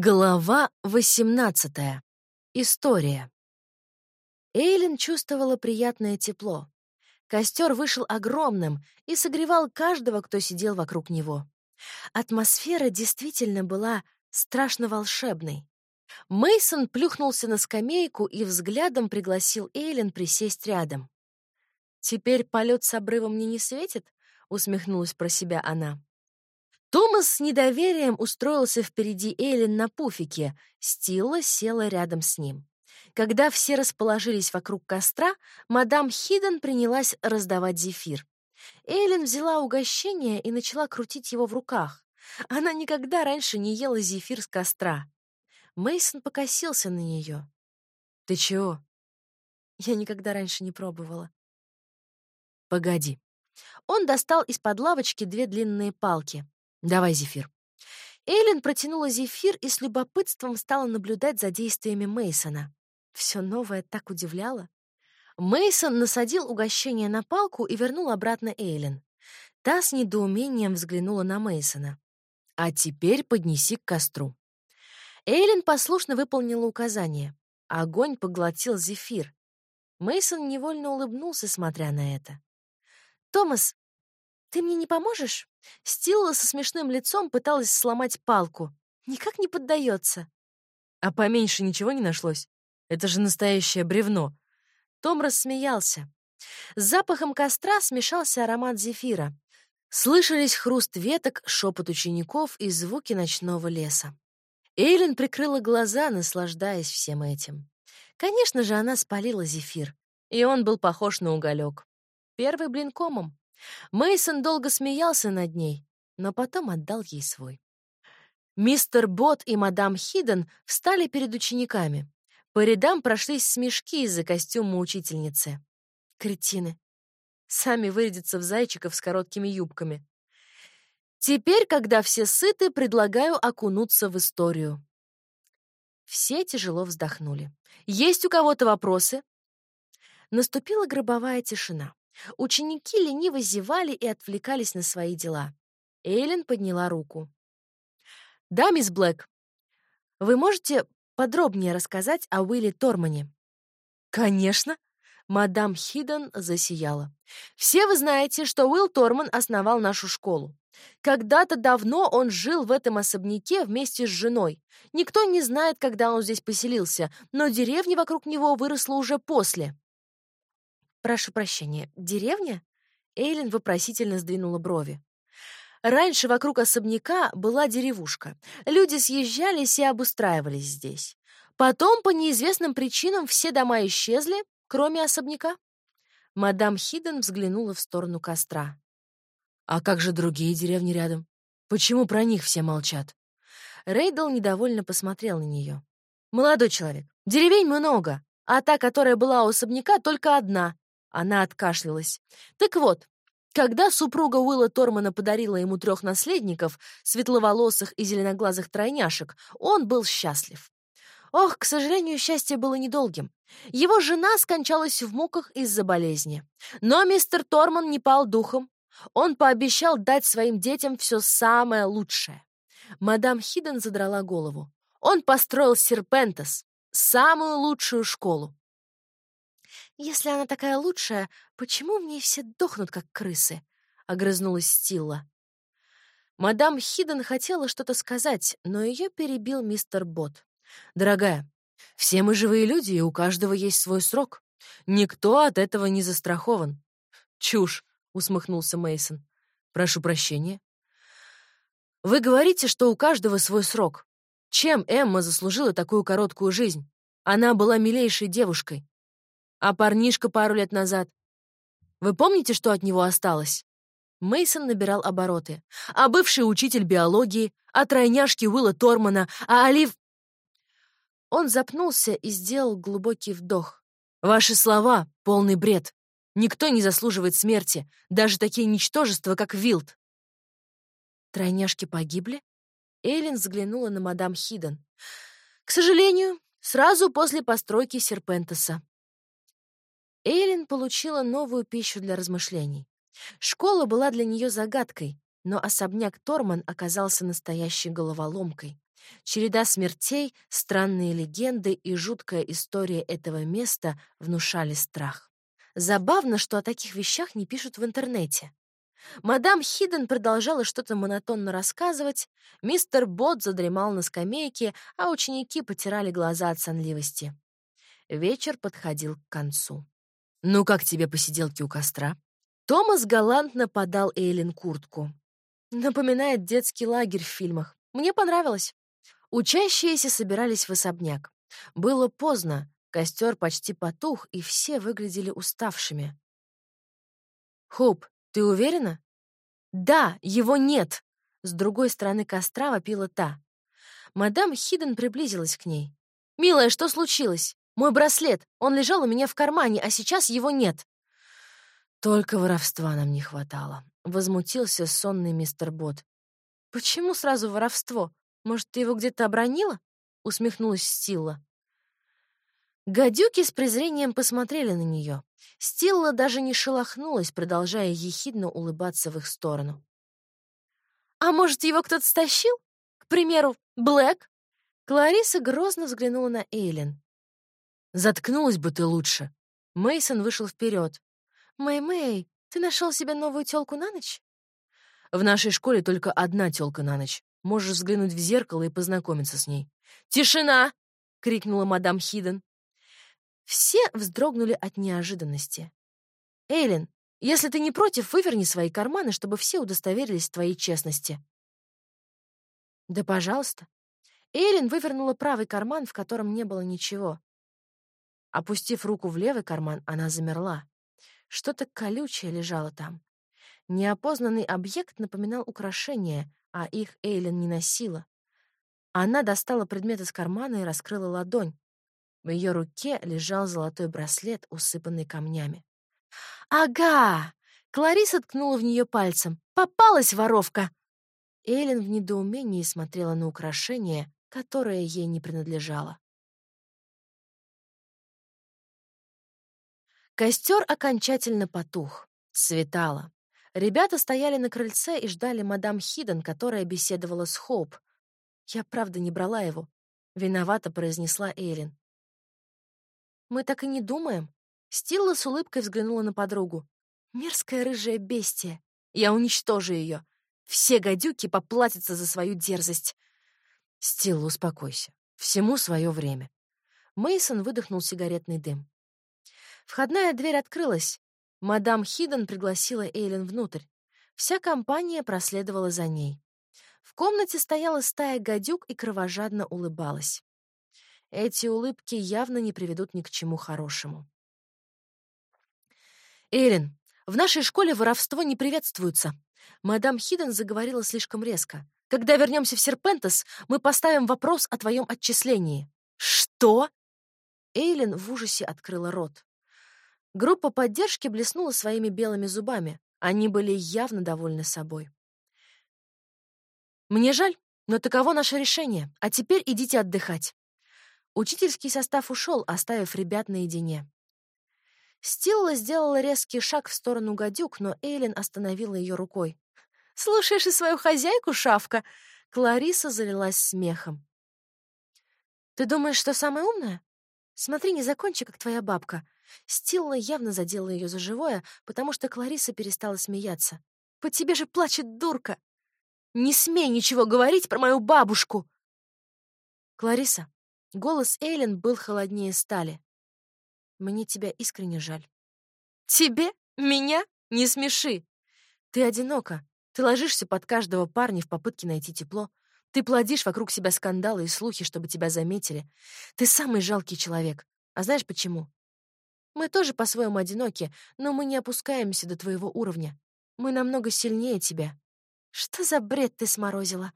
Глава 18. История. Эйлин чувствовала приятное тепло. Костер вышел огромным и согревал каждого, кто сидел вокруг него. Атмосфера действительно была страшно волшебной. Мейсон плюхнулся на скамейку и взглядом пригласил Эйлин присесть рядом. «Теперь полет с обрыва мне не светит?» — усмехнулась про себя она. Томас с недоверием устроился впереди Эйлин на пуфике, Стилла села рядом с ним. Когда все расположились вокруг костра, мадам Хиден принялась раздавать зефир. Эйлин взяла угощение и начала крутить его в руках. Она никогда раньше не ела зефир с костра. Мейсон покосился на нее. «Ты чего?» «Я никогда раньше не пробовала». «Погоди». Он достал из-под лавочки две длинные палки. Давай зефир. Эйлин протянула зефир и с любопытством стала наблюдать за действиями Мейсона. Все новое так удивляло. Мейсон насадил угощение на палку и вернул обратно Эйлин. Та с недоумением взглянула на Мейсона. А теперь поднеси к костру. Эйлин послушно выполнила указание. Огонь поглотил зефир. Мейсон невольно улыбнулся, смотря на это. Томас «Ты мне не поможешь?» Стилла со смешным лицом пыталась сломать палку. Никак не поддается. «А поменьше ничего не нашлось? Это же настоящее бревно!» Том рассмеялся. С запахом костра смешался аромат зефира. Слышались хруст веток, шепот учеников и звуки ночного леса. Эйлин прикрыла глаза, наслаждаясь всем этим. Конечно же, она спалила зефир, и он был похож на уголек. Первый блин комом. Мейсон долго смеялся над ней, но потом отдал ей свой. Мистер Бот и мадам Хиден встали перед учениками. По рядам прошлись смешки из-за костюма учительницы. Кретины. Сами вырядятся в зайчиков с короткими юбками. Теперь, когда все сыты, предлагаю окунуться в историю. Все тяжело вздохнули. Есть у кого-то вопросы? Наступила гробовая тишина. Ученики лениво зевали и отвлекались на свои дела. Эйлин подняла руку. «Да, мисс Блэк, вы можете подробнее рассказать о Уилле Тормане?» «Конечно!» — мадам Хиден засияла. «Все вы знаете, что Уилл Торман основал нашу школу. Когда-то давно он жил в этом особняке вместе с женой. Никто не знает, когда он здесь поселился, но деревня вокруг него выросла уже после. «Прошу прощения, деревня?» Эйлин вопросительно сдвинула брови. Раньше вокруг особняка была деревушка. Люди съезжались и обустраивались здесь. Потом, по неизвестным причинам, все дома исчезли, кроме особняка. Мадам Хиден взглянула в сторону костра. «А как же другие деревни рядом? Почему про них все молчат?» Рейдл недовольно посмотрел на нее. «Молодой человек, деревень много, а та, которая была у особняка, только одна. Она откашлялась. Так вот, когда супруга Уилла Тормана подарила ему трех наследников, светловолосых и зеленоглазых тройняшек, он был счастлив. Ох, к сожалению, счастье было недолгим. Его жена скончалась в муках из-за болезни. Но мистер Торман не пал духом. Он пообещал дать своим детям все самое лучшее. Мадам Хиден задрала голову. Он построил Серпентес, самую лучшую школу. «Если она такая лучшая, почему в ней все дохнут, как крысы?» — огрызнулась Стилла. Мадам Хиден хотела что-то сказать, но ее перебил мистер Бот. «Дорогая, все мы живые люди, и у каждого есть свой срок. Никто от этого не застрахован». «Чушь!» — усмехнулся Мейсон. «Прошу прощения». «Вы говорите, что у каждого свой срок. Чем Эмма заслужила такую короткую жизнь? Она была милейшей девушкой. А парнишка пару лет назад. Вы помните, что от него осталось? Мейсон набирал обороты. А бывший учитель биологии, а тройняшки Уилла Тормана, а Олив... Он запнулся и сделал глубокий вдох. «Ваши слова — полный бред. Никто не заслуживает смерти, даже такие ничтожества, как Вилд». «Тройняшки погибли?» Эйлин взглянула на мадам Хиден. «К сожалению, сразу после постройки Серпентеса. Эйлин получила новую пищу для размышлений. Школа была для нее загадкой, но особняк Торман оказался настоящей головоломкой. Череда смертей, странные легенды и жуткая история этого места внушали страх. Забавно, что о таких вещах не пишут в интернете. Мадам Хидден продолжала что-то монотонно рассказывать, мистер Бот задремал на скамейке, а ученики потирали глаза от сонливости. Вечер подходил к концу. «Ну, как тебе посиделки у костра?» Томас галантно подал Эйлин куртку. Напоминает детский лагерь в фильмах. Мне понравилось. Учащиеся собирались в особняк. Было поздно, костер почти потух, и все выглядели уставшими. «Хоуп, ты уверена?» «Да, его нет!» С другой стороны костра вопила та. Мадам Хиден приблизилась к ней. «Милая, что случилось? Мой браслет, он лежал у меня в кармане, а сейчас его нет». «Только воровства нам не хватало», — возмутился сонный мистер Бот. «Почему сразу воровство? Может, ты его где-то обронила?» — усмехнулась Стилла. Гадюки с презрением посмотрели на нее. Стилла даже не шелохнулась, продолжая ехидно улыбаться в их сторону. «А может, его кто-то стащил? К примеру, Блэк?» Клариса грозно взглянула на Эйлин. «Заткнулась бы ты лучше!» Мейсон вышел вперед. «Мэй-Мэй, ты нашел себе новую тёлку на ночь?» «В нашей школе только одна тёлка на ночь. Можешь взглянуть в зеркало и познакомиться с ней». «Тишина!» — крикнула мадам Хиден. Все вздрогнули от неожиданности. «Эйлин, если ты не против, выверни свои карманы, чтобы все удостоверились в твоей честности». «Да, пожалуйста». Эйлин вывернула правый карман, в котором не было ничего. Опустив руку в левый карман, она замерла. Что-то колючее лежало там. Неопознанный объект напоминал украшение, а их Эйлин не носила. Она достала предмет из кармана и раскрыла ладонь. В ее руке лежал золотой браслет, усыпанный камнями. «Ага!» — Клариса ткнула в нее пальцем. «Попалась воровка!» Эйлин в недоумении смотрела на украшение, которое ей не принадлежало. Костер окончательно потух. Светало. Ребята стояли на крыльце и ждали мадам Хиден, которая беседовала с Хоуп. «Я правда не брала его», — виновато произнесла Эйлин. Мы так и не думаем. Стилла с улыбкой взглянула на подругу. Мерзкая рыжая бестия. Я уничтожу ее. Все гадюки поплатятся за свою дерзость. Стилла, успокойся. Всему свое время. Мейсон выдохнул сигаретный дым. Входная дверь открылась. Мадам Хиден пригласила Эйлин внутрь. Вся компания проследовала за ней. В комнате стояла стая гадюк и кровожадно улыбалась. Эти улыбки явно не приведут ни к чему хорошему. «Эрин, в нашей школе воровство не приветствуется». Мадам Хиден заговорила слишком резко. «Когда вернемся в Серпентес, мы поставим вопрос о твоем отчислении». «Что?» Эйлин в ужасе открыла рот. Группа поддержки блеснула своими белыми зубами. Они были явно довольны собой. «Мне жаль, но таково наше решение. А теперь идите отдыхать. Учительский состав ушел, оставив ребят наедине. Стилла сделала резкий шаг в сторону гадюк, но Эйлин остановила ее рукой. «Слушаешь и свою хозяйку, шавка?» Клариса залилась смехом. «Ты думаешь, что самая умная? Смотри, не закончи, как твоя бабка». Стилла явно задела ее за живое, потому что Клариса перестала смеяться. «По тебе же плачет дурка! Не смей ничего говорить про мою бабушку!» «Клариса, Голос Эйлин был холоднее стали. «Мне тебя искренне жаль». «Тебе? Меня? Не смеши! Ты одинока. Ты ложишься под каждого парня в попытке найти тепло. Ты плодишь вокруг себя скандалы и слухи, чтобы тебя заметили. Ты самый жалкий человек. А знаешь почему? Мы тоже по-своему одиноки, но мы не опускаемся до твоего уровня. Мы намного сильнее тебя. Что за бред ты сморозила?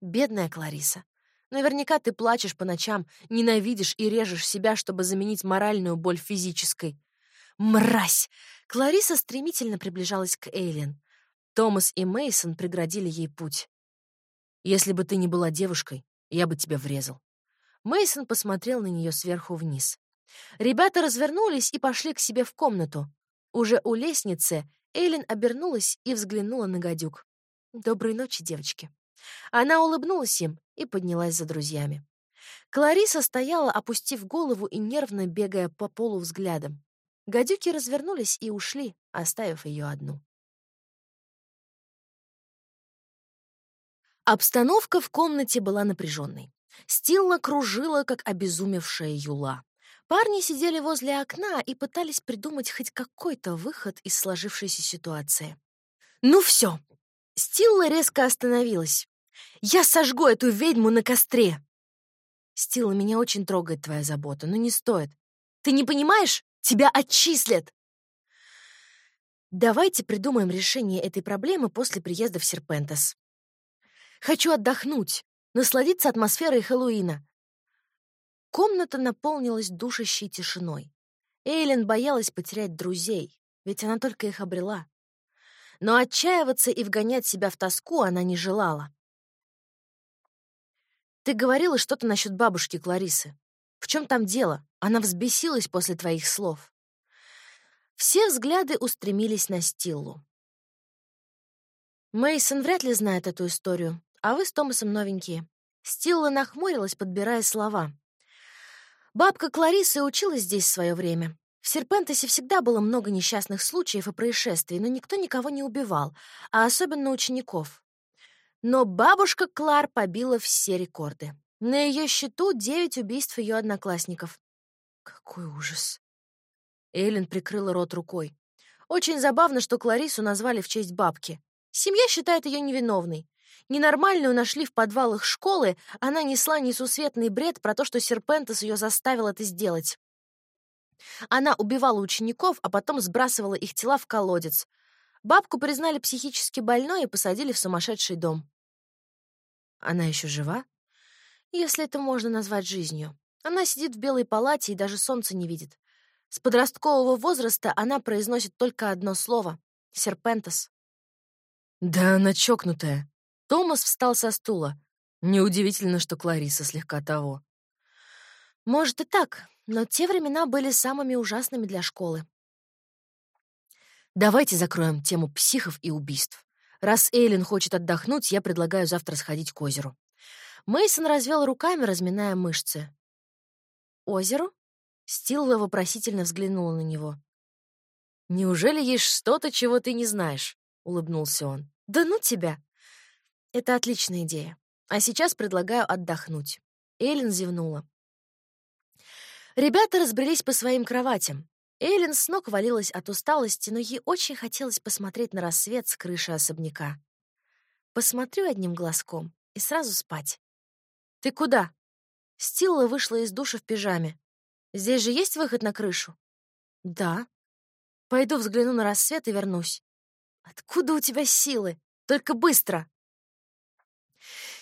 Бедная Клариса. Наверняка ты плачешь по ночам, ненавидишь и режешь себя, чтобы заменить моральную боль физической. Мразь! Клариса стремительно приближалась к Эйлин. Томас и Мейсон преградили ей путь. Если бы ты не была девушкой, я бы тебя врезал. Мейсон посмотрел на нее сверху вниз. Ребята развернулись и пошли к себе в комнату. Уже у лестницы Эйлин обернулась и взглянула на гадюк. «Доброй ночи, девочки». Она улыбнулась им и поднялась за друзьями. Клариса стояла, опустив голову и нервно бегая по полу взглядом. Гадюки развернулись и ушли, оставив ее одну. Обстановка в комнате была напряженной. Стилла кружила, как обезумевшая юла. Парни сидели возле окна и пытались придумать хоть какой-то выход из сложившейся ситуации. «Ну все!» Стилла резко остановилась. «Я сожгу эту ведьму на костре!» «Стилла, меня очень трогает твоя забота, но не стоит. Ты не понимаешь? Тебя отчислят!» «Давайте придумаем решение этой проблемы после приезда в Серпентес. Хочу отдохнуть, насладиться атмосферой Хэллоуина. Комната наполнилась душащей тишиной. Эйлен боялась потерять друзей, ведь она только их обрела. Но отчаиваться и вгонять себя в тоску она не желала. «Ты говорила что-то насчет бабушки Кларисы. В чем там дело? Она взбесилась после твоих слов». Все взгляды устремились на Стиллу. Мейсон вряд ли знает эту историю, а вы с Томасом новенькие». Стилла нахмурилась, подбирая слова. «Бабка Кларисы училась здесь в свое время. В Серпентесе всегда было много несчастных случаев и происшествий, но никто никого не убивал, а особенно учеников. Но бабушка Клар побила все рекорды. На ее счету девять убийств ее одноклассников. Какой ужас. Эллен прикрыла рот рукой. Очень забавно, что Кларису назвали в честь бабки. Семья считает ее невиновной. Ненормальную нашли в подвалах школы, она несла несусветный бред про то, что Серпентес ее заставил это сделать. Она убивала учеников, а потом сбрасывала их тела в колодец. Бабку признали психически больной и посадили в сумасшедший дом. Она еще жива? Если это можно назвать жизнью. Она сидит в белой палате и даже солнца не видит. С подросткового возраста она произносит только одно слово — «серпентес». «Да она чокнутая», Томас встал со стула. Неудивительно, что Клариса слегка того. Может и так, но те времена были самыми ужасными для школы. Давайте закроем тему психов и убийств. Раз Эйлин хочет отдохнуть, я предлагаю завтра сходить к озеру. Мейсон развел руками, разминая мышцы. Озеру? Стилла вопросительно взглянула на него. Неужели есть что-то, чего ты не знаешь? улыбнулся он. Да ну тебя! Это отличная идея. А сейчас предлагаю отдохнуть. Эллен зевнула. Ребята разбрелись по своим кроватям. Эллен с ног валилась от усталости, но ей очень хотелось посмотреть на рассвет с крыши особняка. Посмотрю одним глазком и сразу спать. «Ты куда?» Стилла вышла из душа в пижаме. «Здесь же есть выход на крышу?» «Да». «Пойду взгляну на рассвет и вернусь». «Откуда у тебя силы? Только быстро!»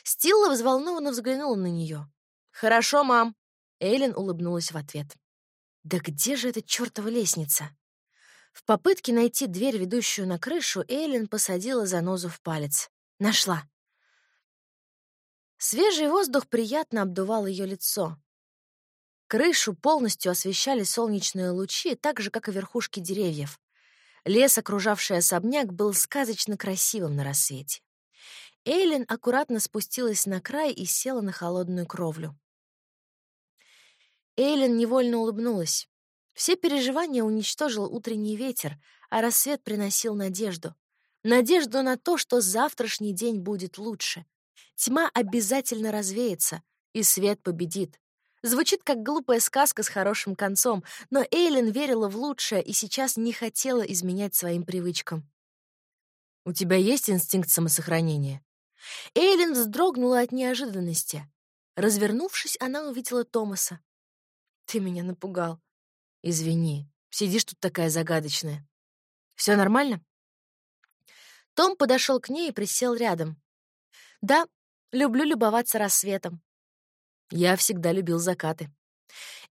Стилла взволнованно взглянула на нее. «Хорошо, мам!» Эйлин улыбнулась в ответ. «Да где же эта чертова лестница?» В попытке найти дверь, ведущую на крышу, Эйлин посадила занозу в палец. Нашла. Свежий воздух приятно обдувал ее лицо. Крышу полностью освещали солнечные лучи, так же, как и верхушки деревьев. Лес, окружавший особняк, был сказочно красивым на рассвете. Эйлин аккуратно спустилась на край и села на холодную кровлю. Эйлин невольно улыбнулась. Все переживания уничтожил утренний ветер, а рассвет приносил надежду. Надежду на то, что завтрашний день будет лучше. Тьма обязательно развеется, и свет победит. Звучит как глупая сказка с хорошим концом, но Эйлин верила в лучшее и сейчас не хотела изменять своим привычкам. «У тебя есть инстинкт самосохранения?» Эйлин вздрогнула от неожиданности. Развернувшись, она увидела Томаса. «Ты меня напугал». «Извини, сидишь тут такая загадочная. Все нормально?» Том подошел к ней и присел рядом. «Да, люблю любоваться рассветом». «Я всегда любил закаты».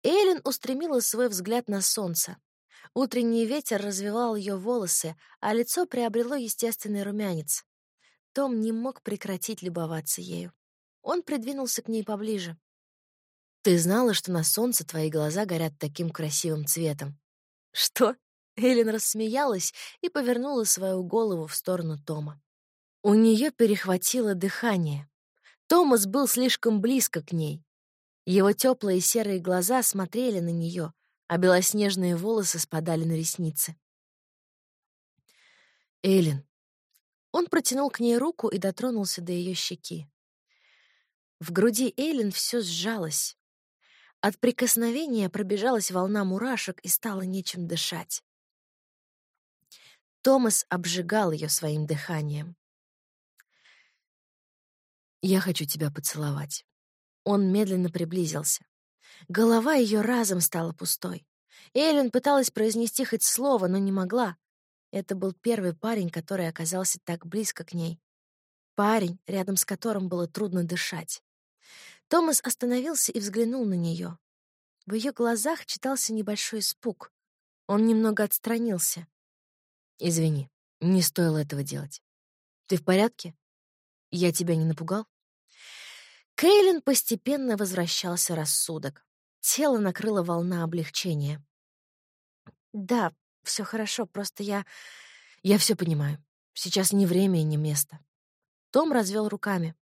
Эйлин устремила свой взгляд на солнце. Утренний ветер развивал ее волосы, а лицо приобрело естественный румянец. Том не мог прекратить любоваться ею. Он придвинулся к ней поближе. «Ты знала, что на солнце твои глаза горят таким красивым цветом?» «Что?» Эллен рассмеялась и повернула свою голову в сторону Тома. У нее перехватило дыхание. Томас был слишком близко к ней. Его теплые серые глаза смотрели на нее, а белоснежные волосы спадали на ресницы. Эйлин. Он протянул к ней руку и дотронулся до ее щеки. В груди Эйлин все сжалось. От прикосновения пробежалась волна мурашек и стало нечем дышать. Томас обжигал ее своим дыханием. «Я хочу тебя поцеловать». Он медленно приблизился. Голова ее разом стала пустой. Эйлин пыталась произнести хоть слово, но не могла. Это был первый парень, который оказался так близко к ней. Парень, рядом с которым было трудно дышать. Томас остановился и взглянул на нее. В ее глазах читался небольшой испуг. Он немного отстранился. «Извини, не стоило этого делать. Ты в порядке? Я тебя не напугал?» Кейлин постепенно возвращался рассудок. Тело накрыло волна облегчения. «Да, все хорошо, просто я...» «Я все понимаю. Сейчас не время и не место». Том развел руками.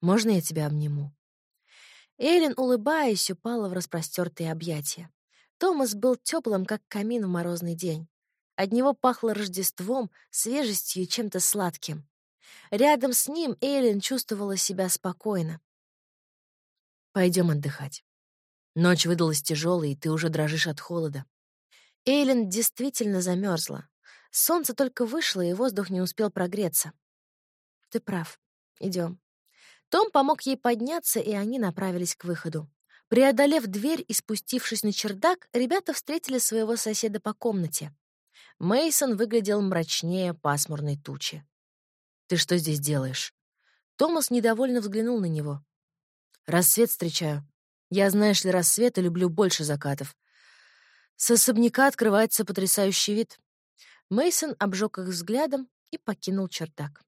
«Можно я тебя обниму?» Эйлин, улыбаясь, упала в распростертые объятия. Томас был теплым, как камин в морозный день. От него пахло Рождеством, свежестью и чем-то сладким. Рядом с ним Эйлин чувствовала себя спокойно. Пойдем отдыхать. Ночь выдалась тяжелой, и ты уже дрожишь от холода. Эйлин действительно замерзла. Солнце только вышло, и воздух не успел прогреться. Ты прав. Идем. Том помог ей подняться, и они направились к выходу. Преодолев дверь и спустившись на чердак, ребята встретили своего соседа по комнате. Мейсон выглядел мрачнее пасмурной тучи. «Ты что здесь делаешь?» Томас недовольно взглянул на него. «Рассвет встречаю. Я, знаешь ли, рассвета люблю больше закатов. С особняка открывается потрясающий вид». Мейсон обжег их взглядом и покинул чердак.